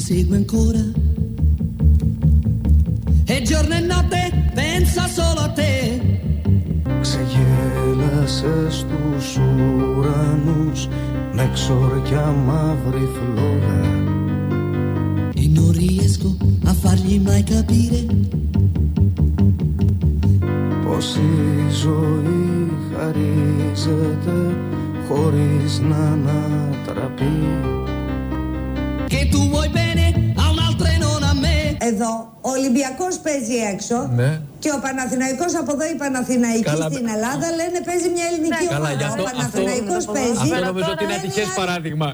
segue ancora. E giorno e notte pensa solo a te. Ουρανού με ξόρια μαύρη φλόγα. E non riesco a fargli mai capire. Πω ζωή χαρίζεται χωρί να ανατραπεί. Και. Εδώ ο Ολυμπιακός παίζει έξω Ναι. και ο Παναθηναϊκός από εδώ οι Παναθηναϊκοί Καλά, στην μπ- Ελλάδα λένε παίζει μια ελληνική Καλά, ομάδα. γι' αυτό, ο αυτό, Παναθηναϊκός παίζει. αυτό νομίζω ότι είναι ατυχές παράδειγμα.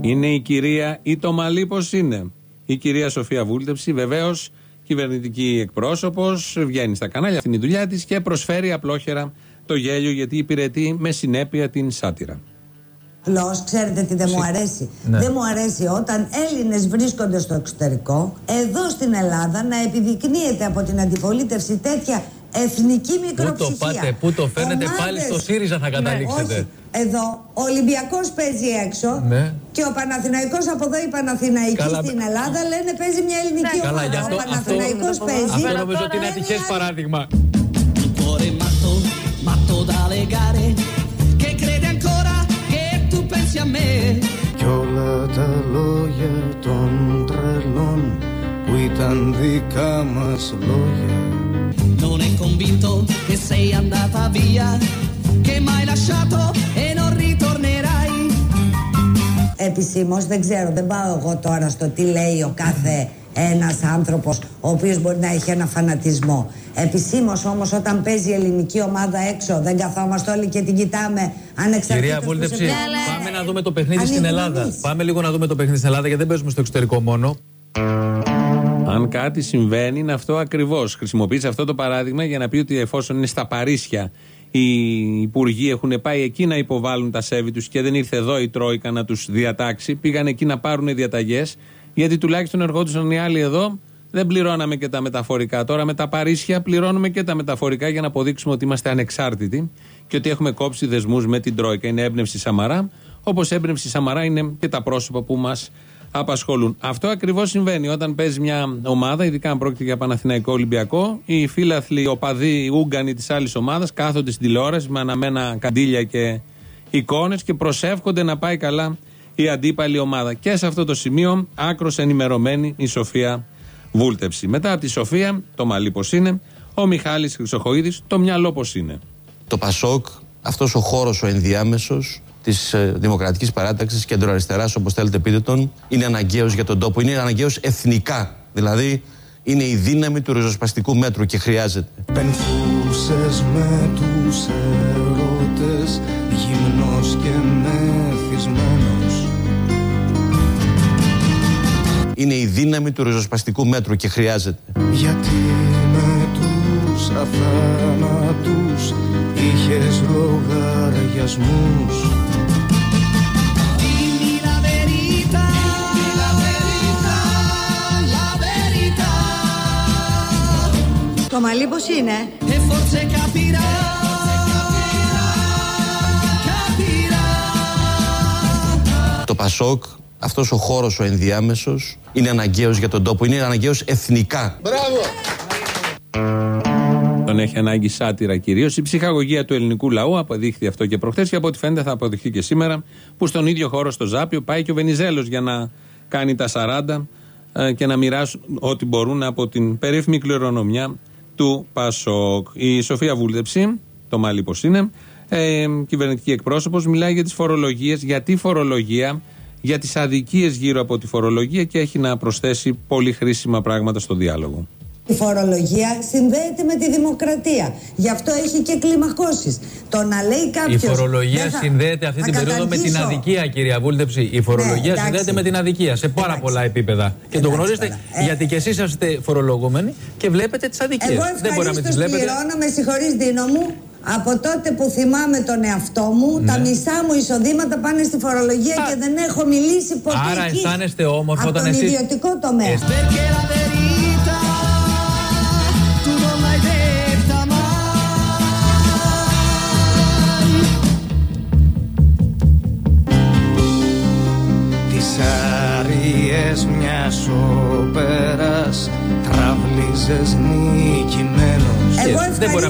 Είναι η κυρία ή το μαλλί πώς είναι; Η κυρία Σοφία Βούλτεψη, βεβαίως κυβερνητική εκπρόσωπος, βγαίνει στα κανάλια, αυτή είναι η δουλειά της και προσφέρει απλόχερα το γέλιο γιατί υπηρετεί με συνέπεια την σάτυρα. Απλώς, ξέρετε τι δεν μου αρέσει; Ναι. Δεν μου αρέσει όταν Έλληνες βρίσκονται στο εξωτερικό, εδώ στην Ελλάδα, να επιδεικνύεται από την αντιπολίτευση τέτοια εθνική Πού μικροψυχία. το πάτε, πού το φαίνεται, Ομάδες- πάλι στο ΣΥΡΙΖΑ θα καταλήξετε. Όχι. Εδώ ο Ολυμπιακός παίζει έξω Ναι. και ο Παναθηναϊκός από εδώ οι Παναθηναϊκοί Καλά, στην μπ- Ελλάδα λένε παίζει μια ελληνική Καλά, ομάδα. γι' αυτό, ο αυτό, Παναθηναϊκός παίζει. αυτό νομίζω ότι είναι ατυχές παράδειγμα. Tu pensi a me. Κι όλα τα λόγια των τρελών που ήταν δικά μας λόγια Non è convinto che sei andata via, che m'hai lasciato e non ritornerai. Επισήμως δεν ξέρω, δεν πάω εγώ τώρα στο τι λέει ο κάθε ένας άνθρωπος ο οποίος μπορεί να έχει ένα φανατισμό. Επισήμως όμως όταν παίζει η ελληνική ομάδα έξω δεν καθόμαστε όλοι και την κοιτάμε ανεξαρτήτως Κυρία του Βούλτεψη, σε ποια- πάμε να δούμε το παιχνίδι στην Ανοίγουμε Ελλάδα. εμείς. Πάμε λίγο να δούμε το παιχνίδι στην Ελλάδα γιατί δεν παίζουμε στο εξωτερικό μόνο. Αν κάτι συμβαίνει, είναι αυτό ακριβώς. Χρησιμοποίησε αυτό το παράδειγμα για να πει ότι εφόσον είναι στα Παρίσια οι υπουργοί έχουν πάει εκεί να υποβάλουν τα σέβη τους και δεν ήρθε εδώ η Τρόικα να τους διατάξει, πήγαν εκεί να πάρουν διαταγές, γιατί τουλάχιστον ερχόντουσαν οι άλλοι εδώ, δεν πληρώναμε και τα μεταφορικά. Τώρα με τα Παρίσια πληρώνουμε και τα μεταφορικά για να αποδείξουμε ότι είμαστε ανεξάρτητοι και ότι έχουμε κόψει δεσμούς με την Τρόικα. Είναι έμπνευση Σαμαρά, όπως έμπνευση Σαμαρά είναι και τα πρόσωπα που μας απασχολούν. Αυτό ακριβώς συμβαίνει όταν παίζει μια ομάδα, ειδικά αν πρόκειται για Παναθηναϊκό Ολυμπιακό. Οι φίλαθλοι, οπαδοί, οι Ούγγανοι της άλλης ομάδας κάθονται στην τηλεόραση με αναμένα καντήλια και εικόνες και προσεύχονται να πάει καλά η αντίπαλη ομάδα. Και σε αυτό το σημείο, άκρος ενημερωμένη η Σοφία Βούλτεψη. Μετά από τη Σοφία, το μαλλί πώς είναι, ο Μιχάλης Χρυσοχοίδης, το μυαλό πώς είναι. Το ΠΑΣΟΚ, αυτός ο χώρος ο ενδιάμεσος της ε, Δημοκρατικής Παράταξης κεντροαριστεράς όπως θέλετε πείτε τον, είναι αναγκαίος για τον τόπο, είναι αναγκαίος εθνικά. Δηλαδή είναι η δύναμη του ριζοσπαστικού μέτρου και χρειάζεται. Πενθούσες με τους ερώτες γυμνός και μεθυσμένος Είναι η δύναμη του ριζοσπαστικού μέτρου και χρειάζεται. Γιατί με τους αθάνατους είχες λογαριασμούς Dimmi la verità, la verità, la verità. Το μαλλί πώς είναι; E forse capirà, capirà. Το ΠΑΣΟΚ, αυτός ο χώρος ο ενδιάμεσος, είναι αναγκαίος για τον τόπο, είναι αναγκαίος εθνικά. Τον έχει ανάγκη σάτυρα κυρίως. Η ψυχαγωγία του ελληνικού λαού αποδείχθη αυτό και προχθές και από ό,τι φαίνεται θα αποδειχθεί και σήμερα που στον ίδιο χώρο στο Ζάπιο πάει και ο Βενιζέλος για να κάνει τα 40 ε, και να μοιράσουν ό,τι μπορούν από την περίφημη κληρονομιά του Πασόκ. Η Σοφία Βούλτεψη, το μάλι πώς είναι, ε, κυβερνητική εκπρόσωπος, μιλάει για τις φορολογίες, για τη φορολογία, για τις αδικίες γύρω από τη φορολογία και έχει να προσθέσει πολύ χρήσιμα πράγματα στο διάλογο. Η φορολογία συνδέεται με τη δημοκρατία. Γι' αυτό έχει και κλιμακώσεις. Το να λέει Η κάποιος... φορολογία δεν θα- συνδέεται αυτή θα την περίοδο με την καταργήσω. αδικία, κυρία Βούλτεψη. Η φορολογία Ναι, εντάξει. συνδέεται με την αδικία σε πάρα Εντάξει. πολλά επίπεδα. Και το Εντάξει γνωρίζετε τώρα. Ε. γιατί και εσείς είστε φορολογούμενοι και βλέπετε τις αδικίες. Εγώ Δεν μπορεί να μην τις ευχαρίστως βλέπετε. πληρώνω, με συγχωρείς Δίνο μου, από τότε που θυμάμαι τον εαυτό μου, τα Ναι. μισά μου εισοδήματα πάνε στη φορολογία Α. και δεν έχω μιλήσει ποτέ Άρα εκεί. αισθάνεστε όμορφα από όταν τον εσείς- ιδιωτικό τομέα. Εσ-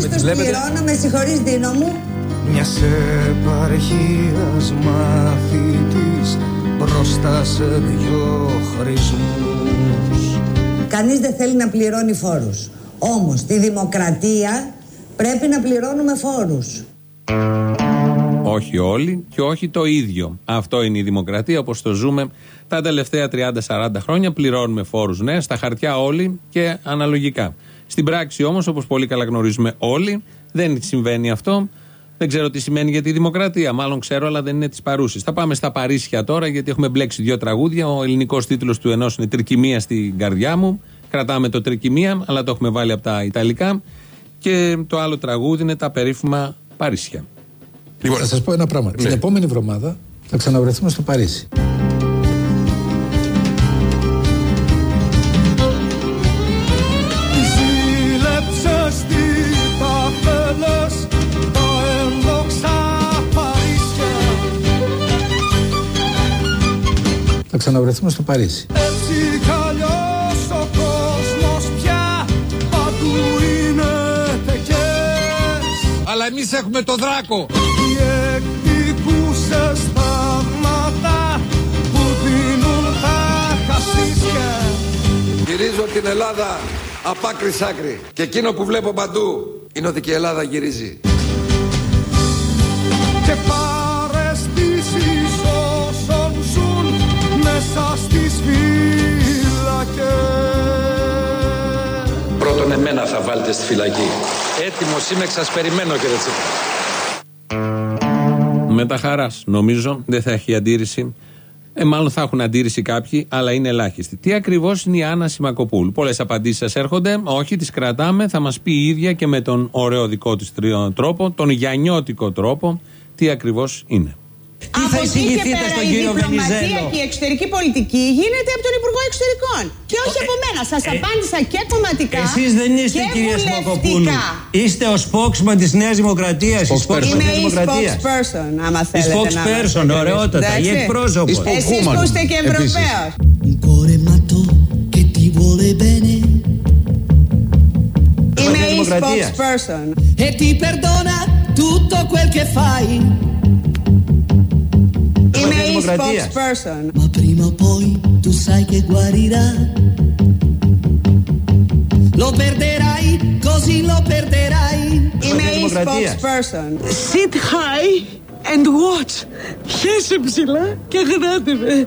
δεν μπορεί να μην τις ευχαρίστως βλέπετε; πληρώνω, με συγχωρείς Δίνο μου. Μια επαρχίας μαθητής μπροστά σε δυο χρησμούς Κανείς δεν θέλει να πληρώνει φόρους. Όμως, στη δημοκρατία πρέπει να πληρώνουμε φόρους. Όχι όλοι και όχι το ίδιο. Αυτό είναι η δημοκρατία όπως το ζούμε τα τελευταία 30-40 χρόνια. Πληρώνουμε φόρους, ναι, στα χαρτιά όλοι και αναλογικά. Στην πράξη όμως, όπως πολύ καλά γνωρίζουμε όλοι, δεν συμβαίνει αυτό. Δεν ξέρω τι σημαίνει για τη δημοκρατία. Μάλλον ξέρω, αλλά δεν είναι της παρούσης. Θα πάμε στα Παρίσια τώρα, γιατί έχουμε μπλέξει δύο τραγούδια. Ο ελληνικός τίτλος του ενός είναι Τρικυμία στην καρδιά μου. Κρατάμε το Τρικυμία, αλλά το έχουμε βάλει από τα Ιταλικά. Και το άλλο τραγούδι είναι τα περίφημα Παρίσια. Λοιπόν, θα σας πω ένα πράγμα. Την επόμενη εβδομάδα θα ξαναβρεθούμε στο Παρίσι. Ξαναβρεθούμε στο Παρίσι. Έτσι κι αλλιώς ο κόσμος πια παντού είναι τεκές Αλλά εμείς έχουμε το δράκο. Οι εκδικούσες θαύματα που δίνουν τα χασίσια Γυρίζω την Ελλάδα απ' άκρη σ' άκρη. Και εκείνο που βλέπω παντού είναι ότι και η Ελλάδα γυρίζει. και παρεστήσεις στις φύλακες. Πρώτον εμένα θα βάλετε στη φυλακή. Έτοιμος είμαι, σας περιμένω κύριε Τσίπρα. Με τα χαράς. Νομίζω δεν θα έχει αντίρρηση. Ε, μάλλον θα έχουν αντίρρηση κάποιοι, αλλά είναι ελάχιστοι. Τι ακριβώς είναι η Άννα Σιμακοπούλου; Πολλές απαντήσεις σας έρχονται. Όχι, τις κρατάμε. Θα μας πει η ίδια και με τον ωραίο δικό της τρόπο, τον γιανιώτικο τρόπο, τι ακριβώς είναι. Τι θα εισηγηθείτε στον κύριο Βενιζέλο. Η διπλωματία και η εξωτερική πολιτική γίνεται από τον Υπουργό Εξωτερικών. Και όχι από μένα. Σας απάντησα και κομματικά. Εσείς δεν είστε και κυρία βουλευτικά. Σμακοπούλου. Είστε ο spokesman της Νέας Δημοκρατίας. Η spokesman Είμαι της η Δημοκρατίας. spokesperson, άμα Η θέλετε. spokesperson, να ωραιότατα. Η Εντάξει. εκπρόσωπος. Εσείς που είστε και Ευρωπαίος. Un cuore matto che ti vuole bene Είμαι η Δημοκρατίας. spokesperson. e ti perdona tutto quel che fai. Είμαι η Δημοκρατίας. spokesperson. Ma prima o poi tu sai che guarirà. Lo perderai, così lo perderai. Είμαι η Δημοκρατίας. spokesperson. Sit high and watch. Χέσε ψηλά και γράτε με.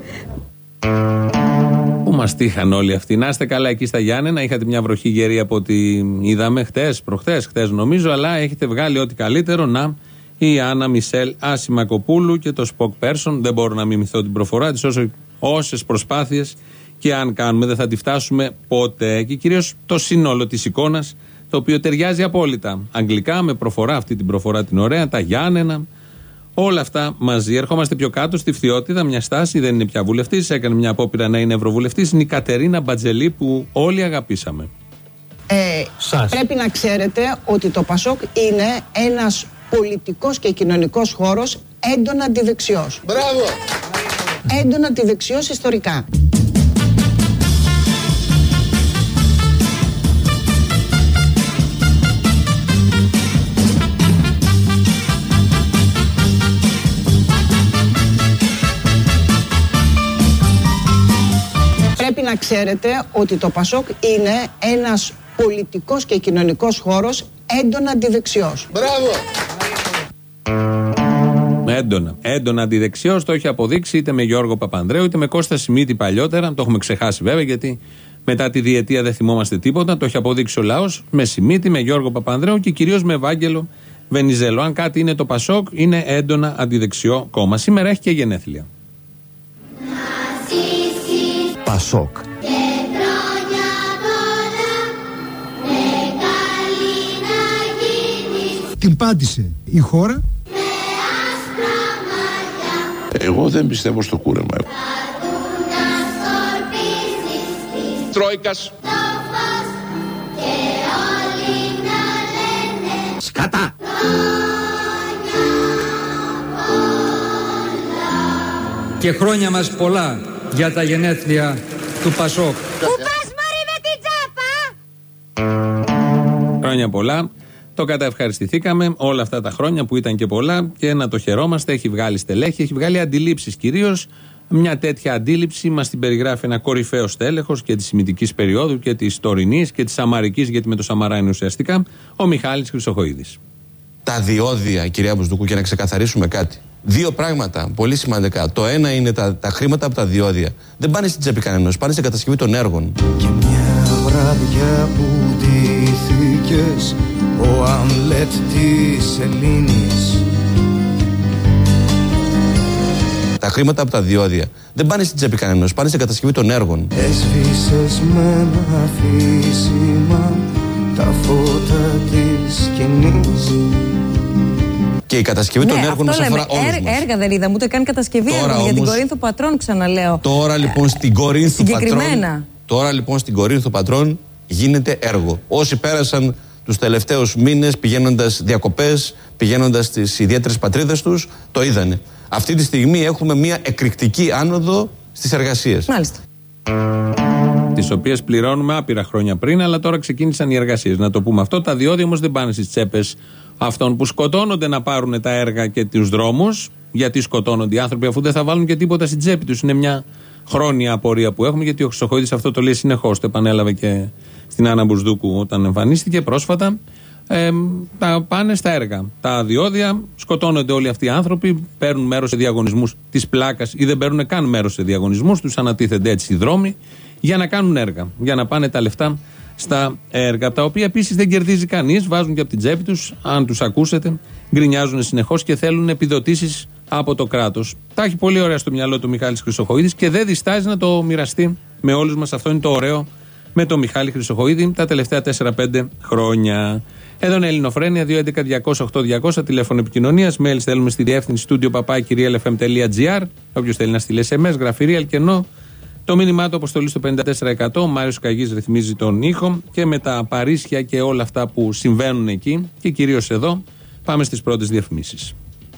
Πού μας τύχαν όλοι αυτοί; Να είστε καλά εκεί στα Γιάννενα. Είχατε μια βροχή γερή από ό,τι είδαμε χτες, προχτές, χτες νομίζω, αλλά έχετε βγάλει ό,τι καλύτερο. Να, η Άννα Μισελ Ασημακοπούλου και το spokesperson. Δεν μπορώ να μιμηθώ την προφορά της. Όσες προσπάθειες και αν κάνουμε, δεν θα τη φτάσουμε ποτέ. Και κυρίως το σύνολο της εικόνας, το οποίο ταιριάζει απόλυτα. Αγγλικά, με προφορά, αυτή την προφορά την ωραία, τα Γιάννενα, Όλα αυτά μαζί. Ερχόμαστε πιο κάτω στη Φθιώτιδα, μια στάση, δεν είναι πια βουλευτής. Έκανε μια απόπειρα να είναι ευρωβουλευτής. Είναι η Κατερίνα Μπατζελή που όλοι αγαπήσαμε. Ε, Σας. πρέπει να ξέρετε ότι το ΠΑΣΟΚ είναι ένας πολιτικός και κοινωνικός χώρος έντονα αντιδεξιός. Μπράβο! Έντονα αντιδεξιός ιστορικά. Πρέπει να ξέρετε ότι το ΠΑΣΟΚ είναι ένας πολιτικός και κοινωνικός χώρος έντονα αντιδεξιός. Μπράβο! Έντονα. Έντονα αντιδεξιός, το έχει αποδείξει είτε με Γιώργο Παπανδρέου είτε με Κώστα Σιμίτη παλιότερα. Το έχουμε ξεχάσει βέβαια γιατί μετά τη διετία δεν θυμόμαστε τίποτα. Το έχει αποδείξει ο λαός με Σιμίτη, με Γιώργο Παπανδρέου και κυρίως με Ευάγγελο Βενιζέλο. Αν κάτι είναι το Πασόκ, είναι έντονα αντιδεξιό κόμμα. Σήμερα έχει και γενέθλια. Πασόκ. Την πάτησε η χώρα. Εγώ δεν πιστεύω στο κούρεμα. Τρόικας. Σκατά! Και χρόνια μας πολλά για τα γενέθλια του Πασόκ. Πού πας μωρή με την τσάπα! Χρόνια πολλά. Το καταευχαριστηθήκαμε όλα αυτά τα χρόνια που ήταν και πολλά και να το χαιρόμαστε. Έχει βγάλει στελέχη, έχει βγάλει αντιλήψεις κυρίως. Μια τέτοια αντίληψη μας την περιγράφει ένα κορυφαίο στέλεχος και της ημιτική περίοδου και της τωρινής και της Σαμαρικής, γιατί με το Σαμαρά είναι ουσιαστικά, ο Μιχάλης Χρυσοχοίδης. Τα διόδια, κυρία Μπουσδούκου, για να ξεκαθαρίσουμε κάτι. Δύο πράγματα πολύ σημαντικά. Το ένα είναι τα, τα χρήματα από τα διόδια. Δεν πάνε στην τσέπη κανένας, πάνε στην κατασκευή των έργων. βράδια που ντύθηκες ο Αμλέτ της Ελλήνης Τα χρήματα από τα διόδια δεν πάνε στην τσέπη κανένας, πάνε στην κατασκευή των έργων. Έσβησες με ένα αφήσιμα τα φώτα της σκηνής Και η κατασκευή των ναι, έργων αυτό μας λέμε. αφορά όλους Έρ- μας. έργα δεν είδαμε, ούτε καν κατασκευή Τώρα έργων. Για την όμως- Κορίνθο Πατρών, ξαναλέω. Τώρα λοιπόν στην Κορίνθου Συγκεκριμένα. Πατρών. Τώρα λοιπόν στην Κορίνθου Πατρών γίνεται έργο. Όσοι πέρασαν τους τελευταίους μήνες πηγαίνοντας διακοπές, πηγαίνοντας στι ιδιαίτερες πατρίδες τους, το είδανε. Αυτή τη στιγμή έχουμε μια εκρηκτική άνοδο στις εργασίες. Μάλιστα. τις οποίες πληρώνουμε άπειρα χρόνια πριν, αλλά τώρα ξεκίνησαν οι εργασίες. Να το πούμε αυτό. Τα διόδια όμως δεν πάνε στις τσέπες αυτών που σκοτώνονται να πάρουν τα έργα και τους δρόμους. Γιατί σκοτώνονται οι άνθρωποι, αφού δεν θα βάλουν και τίποτα στην τσέπη τους. Είναι μια χρόνια απορία που έχουμε, γιατί ο Χρυσοχοίδης αυτό το λέει συνεχώς. Το επανέλαβε και στην Άννα Μπουρσδούκου όταν εμφανίστηκε πρόσφατα. Ε, τα πάνε στα έργα. Τα διόδια σκοτώνονται όλοι αυτοί οι άνθρωποι, παίρνουν μέρος σε διαγωνισμούς της πλάκας ή δεν παίρνουν καν μέρος σε διαγωνισμούς, τους ανατίθενται έτσι οι δρόμοι για να κάνουν έργα. Για να πάνε τα λεφτά στα έργα. Τα οποία επίσης δεν κερδίζει κανείς, βάζουν και από την τσέπη τους. Αν τους ακούσετε, γκρινιάζουν συνεχώς και θέλουν επιδοτήσεις από το κράτος. Τα έχει πολύ ωραία στο μυαλό του Μιχάλης Χρυσοχοίδης και δεν διστάζει να το μοιραστεί με όλους μας. Αυτό είναι το ωραίο με τον Μιχάλη Χρυσοχοίδη τα τελευταία 4-5 χρόνια. Εδώ είναι η Ελληνοφρένια 211-200-8200, τηλέφωνο επικοινωνίας. Mail στέλνουμε στη διεύθυνση studio papakirialfm.gr. Όποιος θέλει να στείλει SMS, γραφή real κενό. Το μήνυμά του αποστολής στο 54%. Ο Μάριος Καγής ρυθμίζει τον ήχο και με τα παρίσια και όλα αυτά που συμβαίνουν εκεί και κυρίως εδώ, πάμε στις πρώτες διαφημίσεις.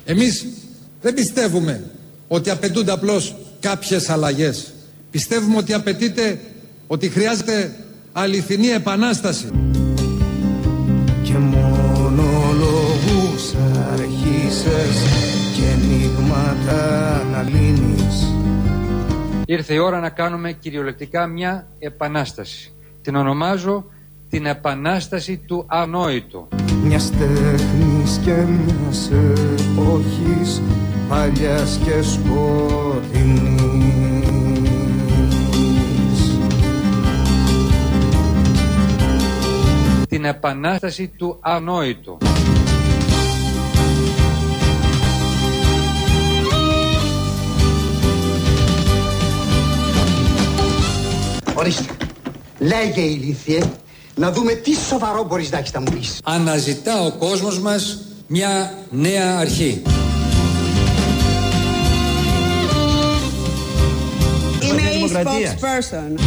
Εμείς δεν πιστεύουμε ότι απαιτούνται απλώς κάποιες αλλαγές. Πιστεύουμε ότι απαιτείται, ότι χρειάζεται αληθινή επανάσταση. και μονολογούς αρχίσες και ενίγματα να λύνεις Ήρθε η ώρα να κάνουμε κυριολεκτικά μια επανάσταση. Την ονομάζω την επανάσταση του ανόητου. μιας τέχνης και μιας εποχής παλιάς και σκοτεινής Την επανάσταση του ανόητου. Ορίστε. Λέγε ηλίθιε, να δούμε τι σοβαρό μπορείς να έχεις να μου πεις. Αναζητά ο κόσμος μας μια νέα αρχή. Είμαι η Δημοκρατίας. spokesperson.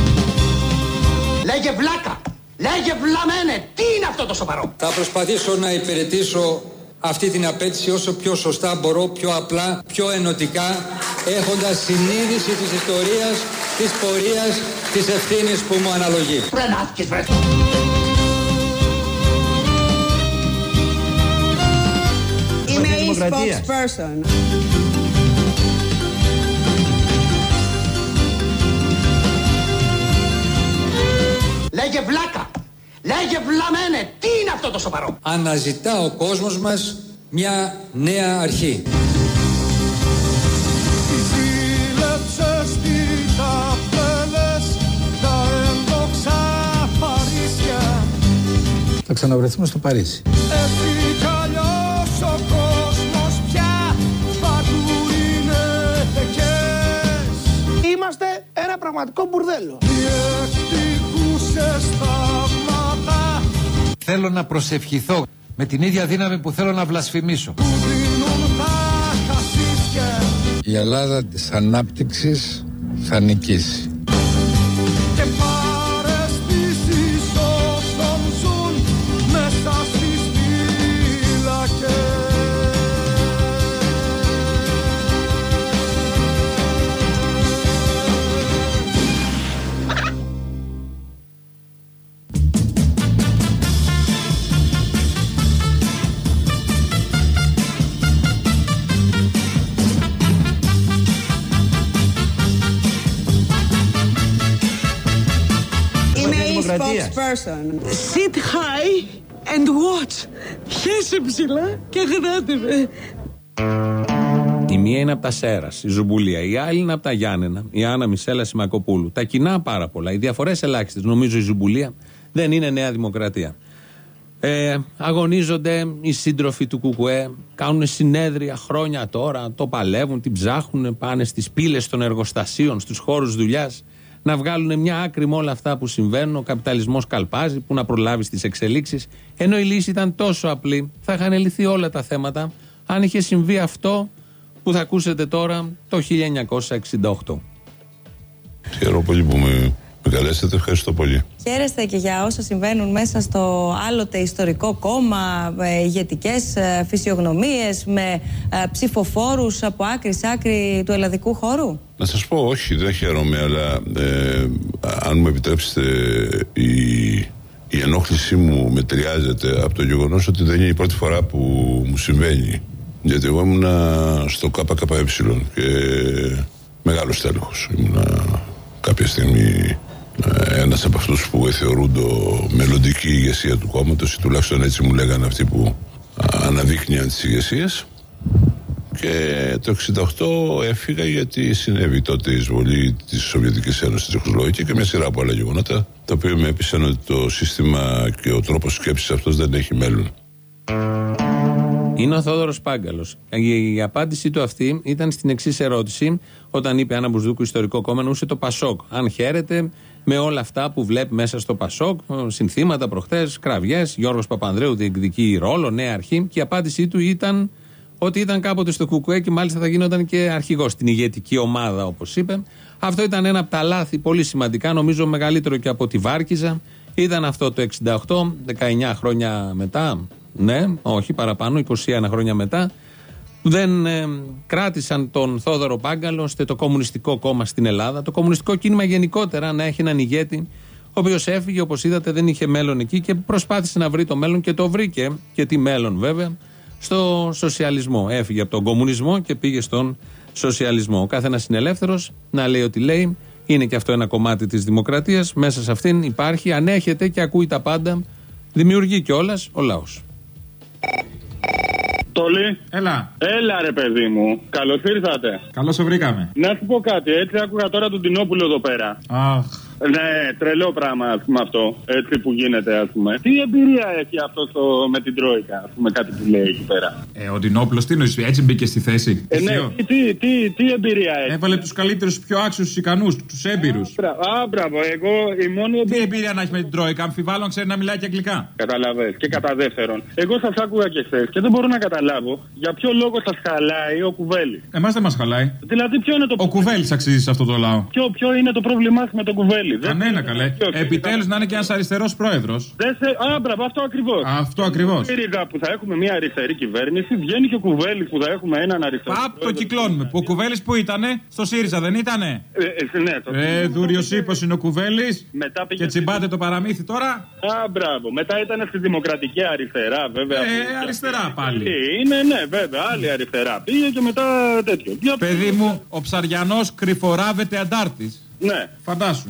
Λέγε βλάκα, λέγε βλαμένε, τι είναι αυτό το σοβαρό; Θα προσπαθήσω να υπηρετήσω αυτή την απέτηση όσο πιο σωστά μπορώ, πιο απλά, πιο ενωτικά, έχοντας συνείδηση της ιστορίας, της πορείας, της ευθύνης που μου αναλογεί. Βρενάθηκες βρε. Είμαι η Δημοκρατίας. spokesperson. Λέγε βλάκα, λέγε βλαμένε, τι είναι αυτό το σοβαρό; Αναζητά ο κόσμος μας μια νέα αρχή. Ζήλεψες τι ταπέλες, τα ένδοξα Παρίσια Θα ξαναβρεθούμε στο Παρίσι. Έτσι κι αλλιώς ο κόσμος πια παντού είναι εκές Είμαστε ένα πραγματικό μπουρδέλο. Διεκδικούσες θαύματα Θέλω να προσευχηθώ με την ίδια δύναμη που θέλω να βλασφημίσω. που δίνουν τα χασίσια Η Ελλάδα της ανάπτυξης θα νικήσει. Δημοκρατία. spokesperson. Sit high and watch. Χέσε ψηλά και γράτε με. Η μία είναι από τα Σέρρας, η Ζουμπουλία. Η άλλη είναι από τα Γιάννενα, η Άννα Μισέλ Ασημακοπούλου. Τα κοινά πάρα πολλά. Οι διαφορές ελάχιστες. Νομίζω η Ζουμπουλία δεν είναι Νέα Δημοκρατία. Ε, αγωνίζονται οι σύντροφοι του Κουκουέ, κάνουν συνέδρια χρόνια τώρα, το παλεύουν, την ψάχνουν, πάνε στις πύλες των εργοστασίων, στους χώρους δουλειάς, να βγάλουν μια άκρη με όλα αυτά που συμβαίνουν. Ο καπιταλισμός καλπάζει, που να προλάβει τι εξελίξεις. Ενώ η λύση ήταν τόσο απλή, θα είχαν λυθεί όλα τα θέματα αν είχε συμβεί αυτό που θα ακούσετε τώρα το 1968. Χαίρομαι πολύ που με, με καλέσατε. Ευχαριστώ πολύ. Χαίρεστε και για όσα συμβαίνουν μέσα στο άλλοτε ιστορικό κόμμα, ε, ηγετικές φυσιογνωμίες με ε, ψηφοφόρους από άκρη σ' άκρη του ελλαδικού χώρου; Να σας πω όχι, δεν χαίρομαι, αλλά ε, αν μου επιτρέψετε η, η ενόχλησή μου μετριάζεται από το γεγονός ότι δεν είναι η πρώτη φορά που μου συμβαίνει. Γιατί εγώ ήμουν στο ΚΚΕ και μεγάλος τέλεχος. Ήμουν κάποια στιγμή ε, ένας από αυτούς που θεωρούνται μελλοντική ηγεσία του κόμματος ή τουλάχιστον έτσι μου λέγανε αυτοί που α, αναδείκνυαν τις ηγεσίες και το 68 έφυγα γιατί συνέβη τότε η εισβολή της Σοβιετικής Ένωσης στη Τσεχοσλοβακία και μια σειρά από άλλα γεγονότα τα οποία με έπεισαν ότι το σύστημα και ο τρόπος σκέψης αυτός δεν έχει μέλλον. Είναι ο Θόδωρος Πάγκαλος. Η, η απάντησή του αυτή ήταν στην εξής ερώτηση, όταν είπε Άννα Μπουσδούκου ιστορικό κόμμα, εννοούσε το Πασόκ. Αν χαίρεται με όλα αυτά που βλέπει μέσα στο Πασόκ, συνθήματα προχθές, κραυγές, Γιώργος Παπανδρέου διεκδικεί ρόλο, νέα αρχή. Και η απάντησή του ήταν ότι ήταν κάποτε στο Κουκουέ και μάλιστα θα γίνονταν και αρχηγός στην ηγετική ομάδα, όπως είπε. Αυτό ήταν ένα από τα λάθη πολύ σημαντικά, νομίζω μεγαλύτερο και από τη Βάρκιζα. Ήταν αυτό το 68, 19 χρόνια μετά, ναι, όχι παραπάνω, 21 χρόνια μετά, δεν ε, κράτησαν τον Θόδωρο Πάγκαλο ώστε το Κομμουνιστικό Κόμμα στην Ελλάδα, το Κομμουνιστικό κίνημα γενικότερα να έχει έναν ηγέτη, ο οποίος έφυγε, όπως είδατε, δεν είχε μέλλον εκεί και προσπάθησε να βρει το μέλλον και το βρήκε. Και τι μέλλον, βέβαια, στο σοσιαλισμό. Έφυγε από τον κομμουνισμό και πήγε στον σοσιαλισμό. Ο καθένας είναι ελεύθερος να λέει ό,τι λέει. Είναι και αυτό ένα κομμάτι της δημοκρατίας. Μέσα σε αυτήν υπάρχει, ανέχεται και ακούει τα πάντα. Δημιουργεί κιόλας ο λαός. Τόλι. Έλα. Έλα ρε παιδί μου. Καλώς ήρθατε. Καλώς σε βρήκαμε. Να σου πω κάτι. Έτσι άκουγα τώρα τον Τινόπουλο εδώ πέρα. Αχ. Ναι, τρελό πράγμα ας πούμε, αυτό. Έτσι που γίνεται, ας πούμε. Τι εμπειρία έχει αυτός στο, με την Τρόικα, ας πούμε, κάτι που λέει εκεί πέρα; Ε, ο Ντινόπουλο τι νοεί, έτσι μπήκε στη θέση; Ε, ναι, τι, τι, τι, τι εμπειρία έχει; Έβαλε τους καλύτερους, πιο άξιους, τους ικανούς, τους έμπειρους. Α, μπράβο, εγώ η μόνη Τι εμπειρία να έχει με την Τρόικα, αμφιβάλλον ξέρει να μιλάει και αγγλικά. Καταλαβες. Και κατά δεύτερον, εγώ σας άκουγα και χθες και δεν μπορώ να καταλάβω για ποιο λόγο σας χαλάει ο Κουβέλης. Εμάς δεν μας χαλάει. Δηλαδή, ποιο είναι το Ο Κουβέλης αξίζει σε αυτό το λαό. Ποιο, ποιο είναι το πρόβλημά σου με τον Κουβέλη; Δεν- Κανένα καλέ. Επιτέλους να είναι και ένας αριστερός πρόεδρος. Δεν σε... Α, μπράβο, αυτό ακριβώς. Αυτό ακριβώς. ΣΥΡΙΖΑ που θα έχουμε μια αριστερή κυβέρνηση, βγαίνει και ο Κουβέλης που θα έχουμε έναν αριστερό. Παπ το κυκλώνουμε. Ο Κουβέλης που ήτανε, στο ΣΥΡΙΖΑ δεν ήτανε; Ε, ε, ναι, το... Ε, δούριος ύπος είναι ο Κουβέλης. Μετά πήγε Και τσιμπάτε το παραμύθι τώρα. Α, μπράβο. Μετά ήταν στη δημοκρατική αριστερά, βέβαια. Ε, που- αριστερά πάλι. Είναι, ναι, βέβαια, άλλη αριστερά. Πήγε και μετά τέτοιο. Για- Παιδί μου, ο ψαριανός κρυφοράβεται αντάρτης. Ναι. Φαντάσου.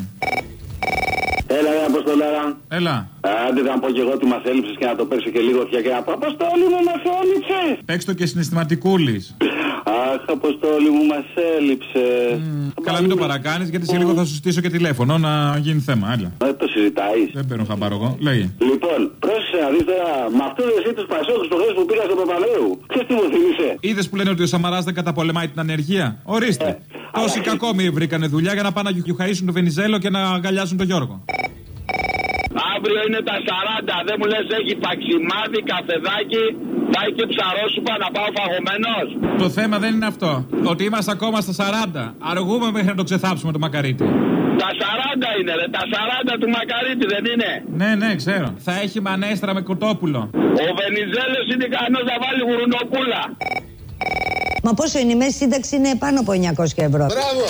Έλα, ρε Αποστολάρα. Έλα. Άντε να πω και εγώ ότι μας έλειψες και να το παίξω και λίγο πια και να πω Αποστόλη μου, μα έλειψε. Παίξ το και συναισθηματικούλης. Αχ, Αποστόλη μου, μας έλειψες. Καλά, μην το παρακάνεις γιατί σε λίγο θα σου στήσω και τηλέφωνο να γίνει θέμα. Έλα. Δεν το συζητάεις. Δεν παίρνω χαμπάρο εγώ. Λέγε. Λοιπόν, πρόσεχε να δεις τώρα με αυτό εσύ τους Πασόκους το χθε που πήγα στο Παπανδρέου. Ποιο τι μου θυμίσε. Είδες που λένε ότι ο Σαμαράς δεν καταπολεμάει την ανεργία; Ορίστε. Τόσοι κακόμοιροι βρήκανε δουλειά για να πάνε να γιουχαίσουν τον Βενιζέλο και να αγκαλιάσουν τον Γιώργο. Αύριο είναι τα 40. Δεν μου λες έχει παξιμάδι, καφεδάκι. Θα έχει και ψαρόσουπα να πάω φαγωμένος. Το θέμα δεν είναι αυτό. Ότι είμαστε ακόμα στα 40. Αργούμε μέχρι να το ξεθάψουμε το μακαρίτι. Τα 40 είναι, ρε. Τα 40 του Μακαρίτη δεν είναι. Ναι, ναι, ξέρω. Θα έχει μανέστρα με κοτόπουλο. Ο Βενιζέλος είναι ικανός να βάλει γουρνοπούλα. Μα πόσο είναι η μέση σύνταξη είναι πάνω από 900 ευρώ. Μπράβο.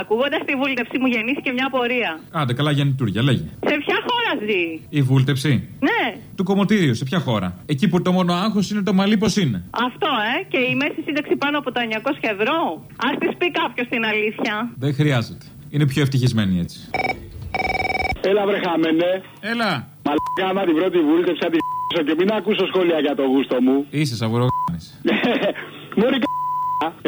Ακούγοντας τη βούλτευση μου γεννήθηκε μια απορία. Άντε, καλά γεννητούρια, λέγε. Σε ποια χώρα ζει, Η βούλτεψη; Ναι, Του κομμωτήριου, σε ποια χώρα; Εκεί που το μόνο άγχος είναι το μαλλί πώ είναι. αυτό ε, και η μέση σύνταξη πάνω από τα 900 ευρώ. Α της πει κάποιος την αλήθεια. Δεν χρειάζεται. Είναι πιο ευτυχισμένοι έτσι. Έλα βρε χαμένε. Έλα. Μαλάκα άμα την πρώτη βούλτεψα τη και μην ακούσω σχόλια για το γούστο μου. Είσαι σαβουρό. Μωρή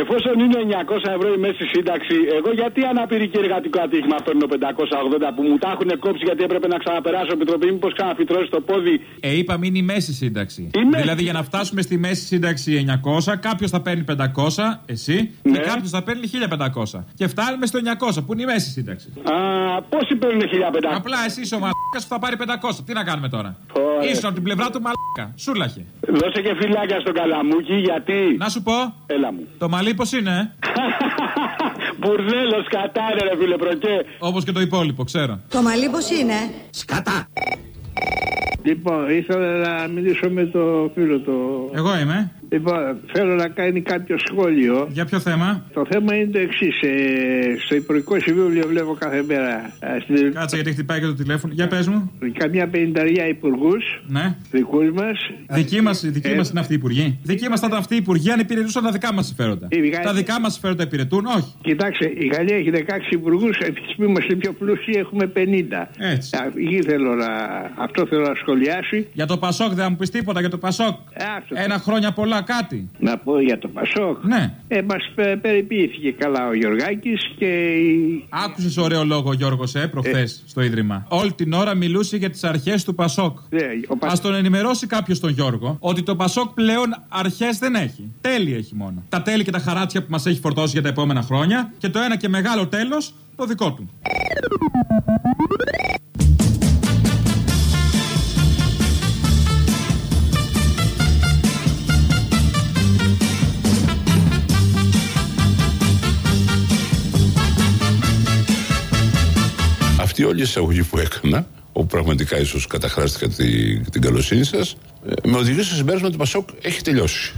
Εφόσον είναι 900 ευρώ η μέση σύνταξη, εγώ γιατί αναπηρή και εργατικό ατύχημα παίρνω 580 που μου τα έχουν κόψει γιατί έπρεπε να ξαναπεράσω επιτροπή, μήπως ξαναφυτρώσει το πόδι; Ε, είπαμε είναι η μέση σύνταξη. Η μέση. Δηλαδή για να φτάσουμε στη μέση σύνταξη 900, κάποιος θα παίρνει 500, εσύ, Ναι. και κάποιος θα παίρνει 1500. Και φτάνουμε στο 900, που είναι η μέση σύνταξη. Α, πόσοι παίρνουν 1500. Απλά εσύ είσαι ο μαλάκα που θα πάρει 500. Τι να κάνουμε τώρα; Ωραία. Ήσουν από την πλευρά του μαλάκα. Σούλαχε. Δώσε και φυλάκια στον καλαμούκι γιατί. Να σου πω. Έλα μου. Το μαλλί πώς είναι, ε; Μπουρδέλο κατάρε, ρε φίλε προκέ. Όπως και το υπόλοιπο, ξέρω. Το μαλλί πώς είναι; Σκατά. Λοιπόν, ήθελα να μιλήσω με το φίλο το. Εγώ είμαι. Λοιπόν, θέλω να κάνει κάποιο σχόλιο. Για ποιο θέμα; Το θέμα είναι το εξής. στο Υπουργικό Συμβούλιο βλέπω κάθε μέρα. ε, στην- Κάτσε γιατί χτυπάει και το τηλέφωνο. Για πες μου. Καμιά πενταριά υπουργούς Ναι. δικούς μας. Δική μας δική Ε, μας είναι αυτοί οι υπουργοί. Δικοί μας θα ήταν αυτοί οι υπουργοί αν υπηρετούσαν τα δικά μας συμφέροντα. Η Γαλλία- Τα δικά μας συμφέροντα υπηρετούν, όχι. Κοιτάξτε, η Γαλλία έχει 16 υπουργούς, εμεί που είμαστε πιο πλούσιοι έχουμε 50. Έτσι. Α, εκεί θέλω να, αυτό θέλω να σχολιάσει. Για το Πασόκ δεν θα μου πεις τίποτα για το Πασόκ. Ένα χρόνια πολλά κάτι. Να πω για το Πασόκ. Ναι. Ε, μας περιποιήθηκε καλά ο Γιωργάκης και η... Άκουσες ωραίο λόγο, Γιώργος, ε, προχθές στο Ίδρυμα. Όλη την ώρα μιλούσε για τις αρχές του Πασόκ. Ναι, ο Πα- Α τον ενημερώσει κάποιος τον Γιώργο ότι το Πασόκ πλέον αρχές δεν έχει. Τέλη έχει μόνο. Τα τέλη και τα χαράτσια που μας έχει φορτώσει για τα επόμενα χρόνια και το ένα και μεγάλο τέλος το δικό του. Αυτή όλη η εισαγωγή που έκανα, όπου πραγματικά ίσως καταχράστηκα τη, την καλοσύνη σας, με οδηγεί στο συμπέρασμα ότι το Πασόκ έχει τελειώσει.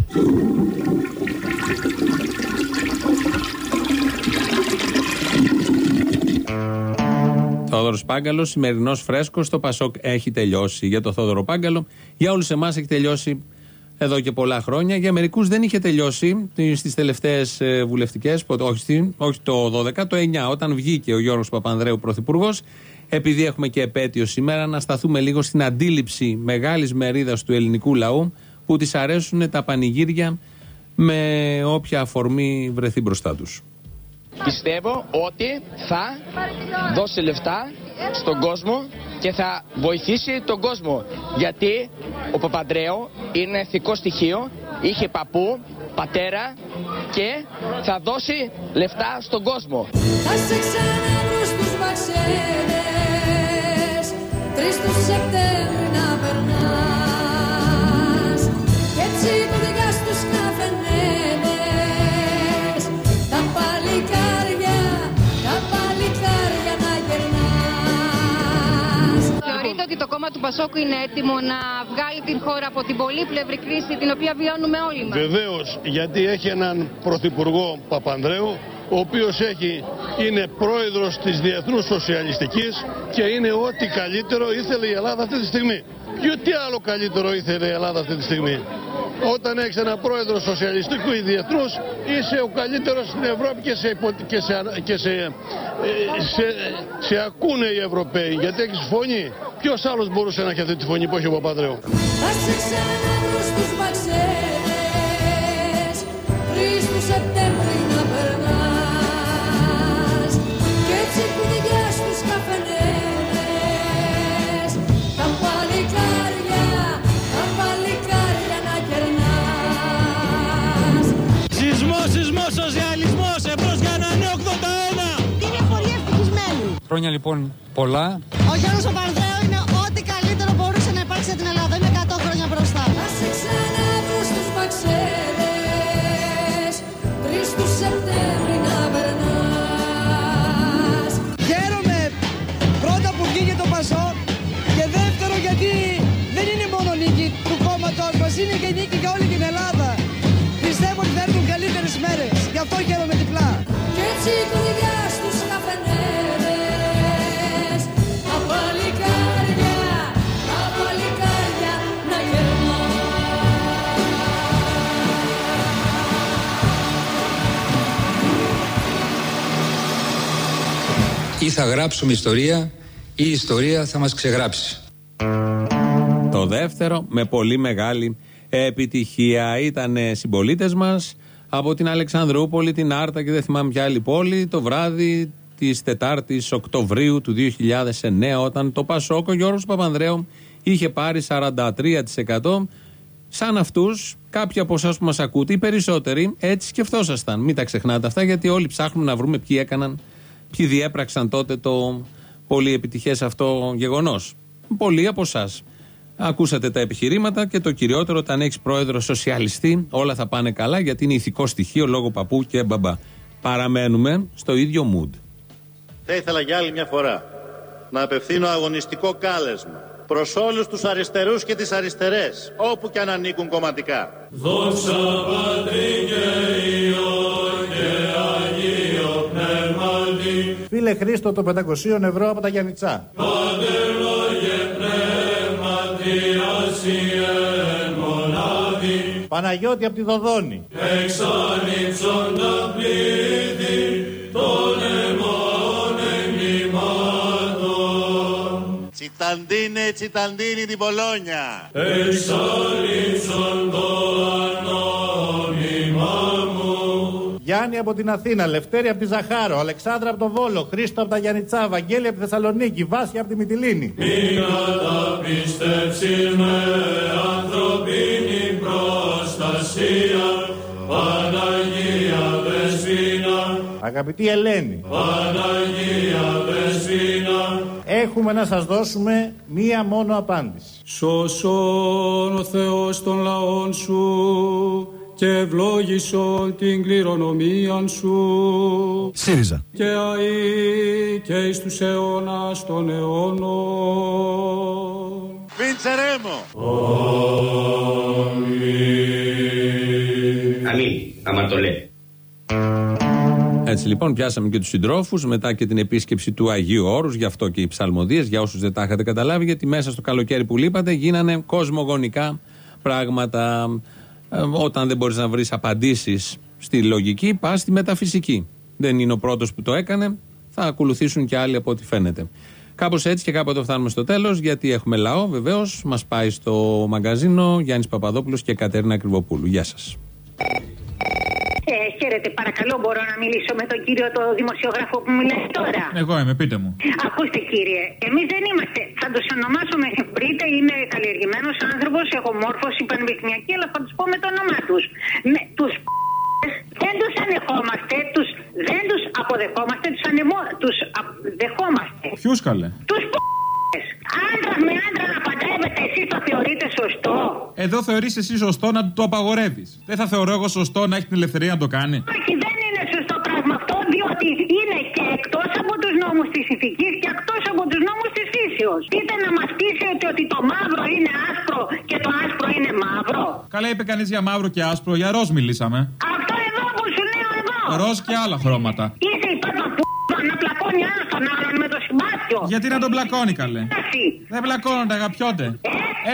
Θόδωρος Πάγκαλος, σημερινός φρέσκος. Το Πασόκ έχει τελειώσει. Για το Θόδωρο Πάγκαλο, για όλους εμάς έχει τελειώσει εδώ και πολλά χρόνια. Για μερικούς δεν είχε τελειώσει στι τελευταίες βουλευτικές, όχι, στη- όχι το 12, το 9, όταν βγήκε ο Γιώργος Παπανδρέου πρωθυπουργός. Επειδή έχουμε και επέτειο σήμερα, να σταθούμε λίγο στην αντίληψη μεγάλης μερίδας του ελληνικού λαού που της αρέσουν τα πανηγύρια με όποια αφορμή βρεθεί μπροστά τους. Πιστεύω ότι θα δώσει λεφτά στον κόσμο και θα βοηθήσει τον κόσμο. Γιατί ο Παπαντρέου είναι ηθικό στοιχείο, είχε παππού, πατέρα και θα δώσει λεφτά στον κόσμο. Θα σε ξαναβρω στους μαξέδες Τρεις του Σεπτέμβρη να περνάς Και τσίπουδια στους καφενέδες ότι το κόμμα του Πασόκου είναι έτοιμο να βγάλει την χώρα από την πολύπλευρη κρίση την οποία βιώνουμε όλοι μας. Βεβαίως, γιατί έχει έναν πρωθυπουργό Παπανδρέου, ο οποίος έχει, είναι πρόεδρος της Διεθνούς Σοσιαλιστικής και είναι ό,τι καλύτερο ήθελε η Ελλάδα αυτή τη στιγμή. Και τι άλλο καλύτερο ήθελε η Ελλάδα αυτή τη στιγμή. Όταν έχεις ένα πρόεδρο σοσιαλιστικού ή διεθνούς, είσαι ο καλύτερος στην Ευρώπη και σε, υπο- και σε, και σε, ε, σε, σε ακούνε οι Ευρωπαίοι. Γιατί έχεις φωνή; Ποιος άλλος μπορούσε να έχει αυτή τη φωνή που έχει ο Παπανδρέου. Θα σε ξαναβρω στους μαξέδες Τρεις τους Σεπτέμβρη Χρόνια λοιπόν πολλά. Ο Γιώργος Παπανδρέου θα γράψουμε ιστορία η ιστορία θα μας ξεγράψει. Το δεύτερο με πολύ μεγάλη επιτυχία ήταν συμπολίτες μας από την Αλεξανδρούπολη, την Άρτα και δεν θυμάμαι ποια άλλη πόλη το βράδυ της 4η Οκτωβρίου του 2009 όταν το Πασόκο Γιώργος Παπανδρέου είχε πάρει 43%. Σαν αυτούς, κάποιοι από εσάς που μας ακούτε, οι περισσότεροι, έτσι σκεφτόσασταν. Μην τα ξεχνάτε αυτά, γιατί όλοι ψάχνουν να βρούμε ποιοι έκαναν, ποιοι διέπραξαν τότε το πολύ επιτυχές αυτό γεγονός; Πολλοί από εσάς. Ακούσατε τα επιχειρήματα και το κυριότερο, όταν έχεις πρόεδρο σοσιαλιστή, όλα θα πάνε καλά γιατί είναι ηθικό στοιχείο λόγω παππού και μπαμπά. Παραμένουμε στο ίδιο mood. Θα ήθελα για άλλη μια φορά να απευθύνω αγωνιστικό κάλεσμα προς όλους τους αριστερούς και τις αριστερές, όπου και αν ανήκουν κομματικά. Δόξα Πατρί και Φίλε Χρήστο το 500 ευρώ από τα Γιαννιτσά. Πάτερ Λόγε Πνεύματι Ασιεν Μονάδι. Παναγιώτη από τη Δοδόνη. Εξανύψοντα πλήθη των αιμών εγκλημάτων. Τσιταντίνε, τσιταντίνη την Πολόνια. Εξανύψον το ανώνυμά μου. Γιάννη από την Αθήνα, Λευτέρη από τη Ζαχάρο, Αλεξάνδρα από το Βόλο, Χρήστο από τα Γιαννιτσά, Βαγγέλη από τη Θεσσαλονίκη, Βάσια από τη Μυτιλίνη. Μην καταπιστεύσεις με ανθρωπίνη προστασία Παναγία Δεσπίνα Αγαπητή Ελένη, Παναγία Δεσπίνα έχουμε να σας δώσουμε μία μόνο απάντηση. Σώσον ο Θεός των λαών σου και ευλόγησον την κληρονομία σου ΣΥΡΙΖΑ. και αεί και εις τους αιώνας των αιώνων. Βιντσερέμο. Αμήν. Αμαρτωλέ. Έτσι λοιπόν, πιάσαμε και τους συντρόφους, μετά και την επίσκεψη του Αγίου Όρους, γι' αυτό και οι ψαλμοδίες, για όσους δεν τα είχατε καταλάβει, γιατί μέσα στο καλοκαίρι που λείπατε γίνανε κοσμογονικά πράγματα. Ε, όταν δεν μπορείς να βρεις απαντήσεις στη λογική, πας στη μεταφυσική. Δεν είναι ο πρώτος που το έκανε, θα ακολουθήσουν και άλλοι από ό,τι φαίνεται. Κάπως έτσι και κάπου εδώ φτάνουμε στο τέλος, γιατί έχουμε λαό βεβαίως. Μας πάει στο μαγκαζίνο Γιάννης Παπαδόπουλος και Κατέρινα Κρυβοπούλου. Γεια σας. Ε, χαίρετε, παρακαλώ, μπορώ να μιλήσω με τον κύριο το δημοσιογράφο που μιλάει τώρα. Εγώ είμαι, πείτε μου. Ακούστε κύριε, εμείς δεν είμαστε. Θα τους ονομάσουμε. Βρείτε, είμαι καλλιεργημένος άνθρωπος, έχω μόρφωση πανεπιστημιακή, αλλά θα τους πω με το όνομά τους. Τους δεν τους ανεχόμαστε, τους, δεν τους αποδεχόμαστε, τους ανεμο... τους δεχόμαστε. Ποιους καλέ; Τους Άντρα με άντρα να παντρεύετε, εσεί το θεωρείτε σωστό; Εδώ θεωρείς εσύ σωστό να του το απαγορεύεις. Δεν θα θεωρώ εγώ σωστό να έχει την ελευθερία να το κάνει. Όχι, δεν είναι σωστό πράγμα αυτό, διότι είναι και εκτός από τους νόμους της ηθικής και εκτός από τους νόμους της φύσεως. Είτε να μας πείσετε ότι το μαύρο είναι άσπρο και το άσπρο είναι μαύρο. Καλά είπε κανείς για μαύρο και άσπρο, για ροζ μιλήσαμε. Αυτό εδώ που σου λέω εδώ. Ροζ και άλλα χρώματα. Είσαι υπέρ συμπάθειο. Γιατί να τον πλακώνει καλέ. Έτσι. Δεν πλακώνονται, αγαπιόνται.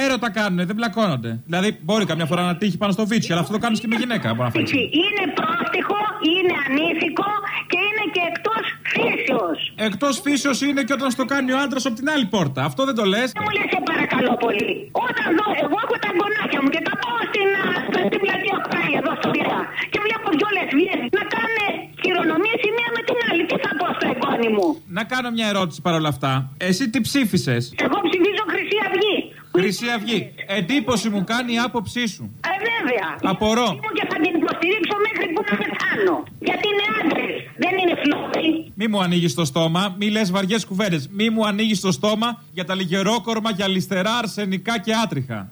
Έρωτα κάνουνε, δεν πλακώνονται. Δηλαδή, μπορεί καμιά φορά να τύχει πάνω στο βίτσι, αλλά αυτό το κάνεις και με γυναίκα. Μπορεί να φάει. Έτσι, Είναι πρόστιχο, είναι ανήθικο και είναι και εκτός φύσεως. Εκτός φύσεως είναι και όταν στο κάνει ο άντρας από την άλλη πόρτα. Αυτό δεν το λες. Δεν μου λες, σε παρακαλώ πολύ. Όταν δω, εγώ έχω τα γονάκια μου και τα πάω στην, α, στην πλατεία Χάη εδώ στο Βίρα και βλέπω δυο λεσβείες να κάνουν χειρονομίες η μία με την άλλη. Τι θα πω στο εγγόνι μου. Να κάνω μια ερώτηση παρόλα αυτά. Εσύ τι ψήφισες; Εγώ ψηφίζω Χρυσή Αυγή. Χρυσή Αυγή. Εντύπωση μου κάνει η άποψή σου. Ε, βέβαια. Απορώ. Είμαι και θα την υποστηρίξω μέχρι που να πεθάνω. Γιατί είναι άντρες, δεν είναι φλόγοι. Μη μου ανοίγεις το στόμα, μη λες βαριές κουβέντες. Μη μου ανοίγεις το στόμα για τα λιγερόκορμα, για λιστερά, αρσενικά και άτριχα.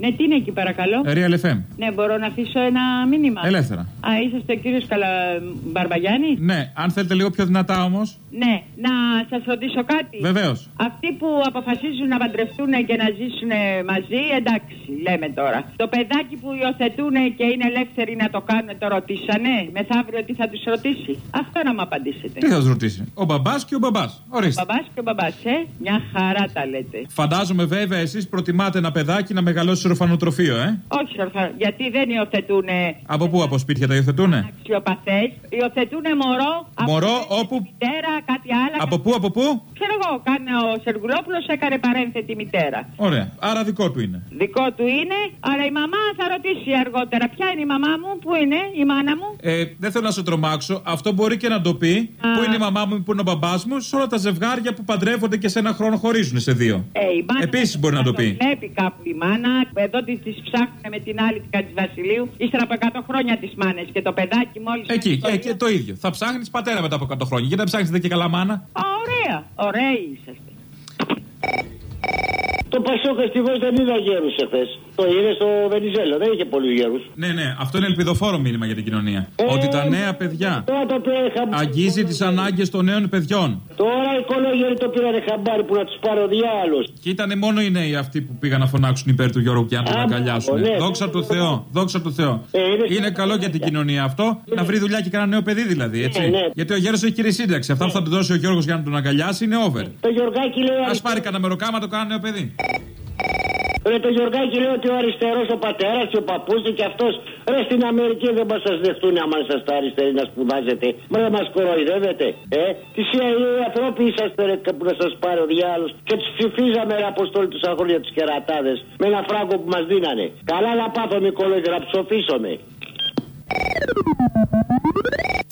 Ναι, τι είναι εκεί παρακαλώ. Real FM. Ναι, μπορώ να αφήσω ένα μήνυμα. Ελεύθερα. Α, είσαστε ο κύριος Καλα... Μπαρμπαγιάννης; Ναι, αν θέλετε λίγο πιο δυνατά όμως. Ναι, να σας ρωτήσω κάτι. Βεβαίως. Αυτοί που αποφασίζουν να παντρευτούν και να ζήσουν μαζί, εντάξει, λέμε τώρα. Το παιδάκι που υιοθετούν και είναι ελεύθεροι να το κάνουν, το ρωτήσανε; Μεθαύριο τι θα τους ρωτήσει; Αυτό να μου απαντήσετε. Τι θα τους ρωτήσει; Ο μπαμπάς και ο μπαμπάς. Ορίστε. Ο μπαμπάς και ο μπαμπάς, ε; Μια χαρά τα λέτε. Φαντάζομαι βέβαια εσείς προτιμάτε ένα παιδάκι να μεγαλώσει σε ορφανοτροφείο, ε; Όχι, ορφα... γιατί δεν υιοθετούν Από πού, από σπίτια τα υιοθετούνε; αξιοπαθές. Υιοθετούν μωρό Μωρό όπου. Μητέρα, κάτι άλλο. Από πού, από πού; Ξέρω εγώ, κάνει ο Σεργουλόπουλος έκανε παρένθετη μητέρα. Ωραία. Άρα δικό του είναι. Δικό του είναι, αλλά η μαμά θα ρωτήσει αργότερα. Ποια είναι η μαμά μου, πού είναι η μάνα μου; Ε, δεν θέλω να σε τρομάξω. Αυτό μπορεί και να το πει. Πού είναι η μαμά μου, πού είναι ο μπαμπάς μου. Σε όλα τα ζευγάρια που παντρεύονται και σε ένα χρόνο χωρίζουν σε δύο. Ε, η μάνα Επίσης μπορεί να το πει. Βλέπει κάπου η μάνα. Εδώ τη ψάχνουν με την άλλη την Βασιλείου. Ύστερα από 100 χρόνια τις μάνες και το παιδάκι μόλις. Εκεί, εκεί το ίδιο. Θα ψάχνεις πατέρα μετά από 100 χρόνια. Γιατί δεν ψάχνετε και καλά μάνα; Α, ωραία. Ωραία είσαστε. Το Πασόκ ευτυχώς δεν είδα γέρου εχθές. Το είδες στο Βενιζέλο, δεν είχε πολλούς γέρους. Ναι, ναι, αυτό είναι ελπιδοφόρο μήνυμα για την κοινωνία. Ε, Ότι τα νέα παιδιά Τώρα το πήρε χαμπάρι. αγγίζει τις ανάγκες των νέων παιδιών. Τώρα οι κολόγεροι το πήραν χαμπάρι που να τους πάρει ο διάλογο. Και ήταν μόνο οι νέοι αυτοί που πήγαν να φωνάξουν υπέρ του Γιώργου και να τον Α, αγκαλιάσουν. ναι. Δόξα τω Θεώ, δόξα τω Θεώ. Ε, είναι Είναι καλό για την κοινωνία αυτό να βρει δουλειά και κανένα νέο παιδί δηλαδή. Έτσι. Ναι, ναι. Γιατί ο Γέρος έχει κυρία σύνταξη. Αυτά που θα του δώσει ο Γιώργος για να τον αγκαλιάσει είναι over. Το Γιωργάκη λέει. Α πάρει κανένα μεροκάμα το κάνει νέο παιδί. Ρε το Γιωργάκη λέει ότι ο αριστερός ο πατέρας και ο παππούς και αυτός. Ρε στην Αμερική δεν μας σα δεχτούν άμα στα αριστεροί να σπουδάζετε. Μα μας κοροϊδεύετε. Ε, τι ανθρώποι είσαστε ρε που να σας πάρει ο διάλος. Και τους ψηφίζαμε ρε αποστόλη τους αγόρια τους κερατάδες με ένα φράγκο που μας δίνανε. Καλά να πάθω Νικόλο και να ψοφίσω με.